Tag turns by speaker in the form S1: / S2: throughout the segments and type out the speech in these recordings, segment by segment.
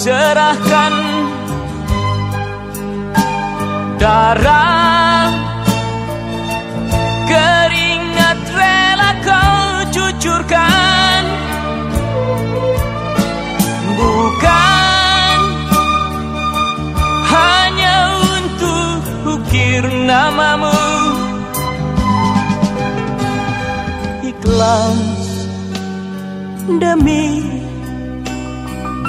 S1: serahkan Darah keringat rela kau cucurkan. Bukan hanya untuk ukir namamu. Ikhlas demi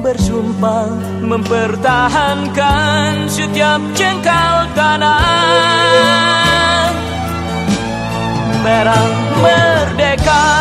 S1: bersumpah mempertahankan setiap jengkal tanah. Merah merdeka.